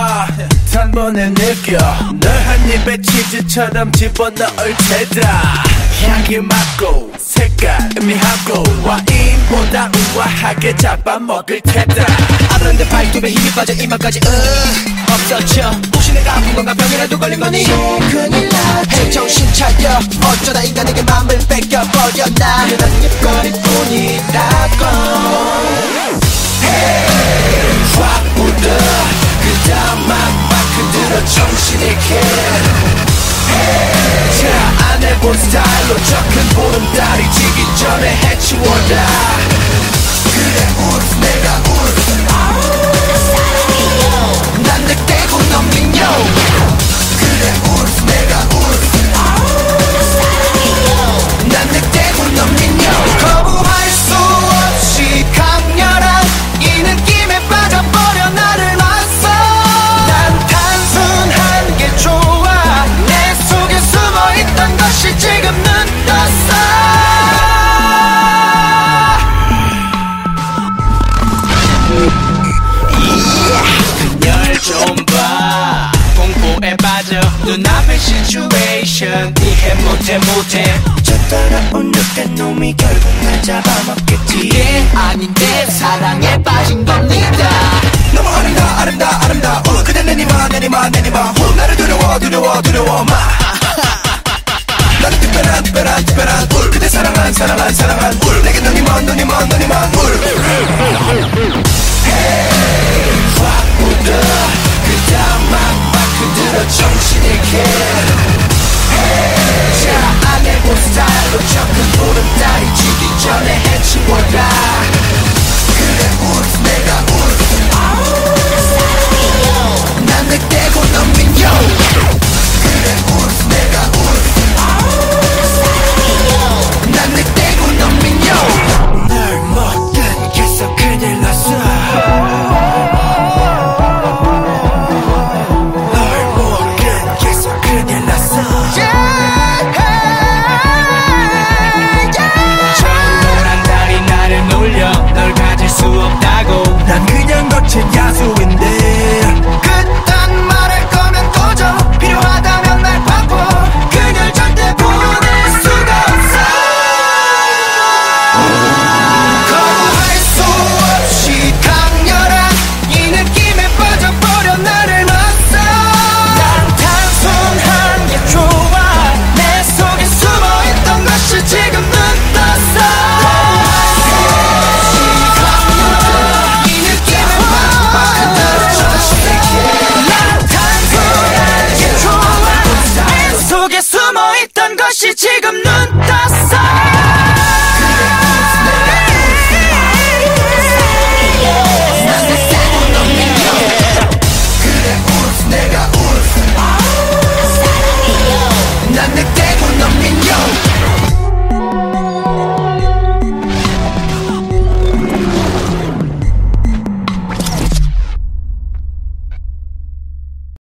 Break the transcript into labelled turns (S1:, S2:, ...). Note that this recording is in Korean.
S1: 한 번에 느껴. 널한 입에 치즈처럼 집어넣을 테다. 향기 맡고 색깔 의미하고 와인보다 우아하게 잡아먹을 테다.
S2: 아는데 발톱에 힘이 빠져 이마까지 으. 없어져. 혹시 내가 아픈 건가 병이라도 걸린 거니? 큰일 나지 정신 차려. 어쩌다 인간에게 마음을 뺏겨버렸나 그런 입거리뿐이라고.
S1: hey. 자 안해본 스타일로 적은 시츄에이션 이해 못해 못해. 저 따라온 늑대 놈이 결국 날 잡아먹겠지.
S2: 이게 아닌데 사랑에 빠진 겁니다.
S1: 너무 아름다 아름다 아름다워 그대 내니마 내니마 내니마. 후 나를 두려워 두려워 두려워 마. 나는 특별한 특별한 특별한 울. 그대 사랑한 사랑한 사랑한 울. 내게 눈이 먼 눈이 먼울 전에
S2: 떴어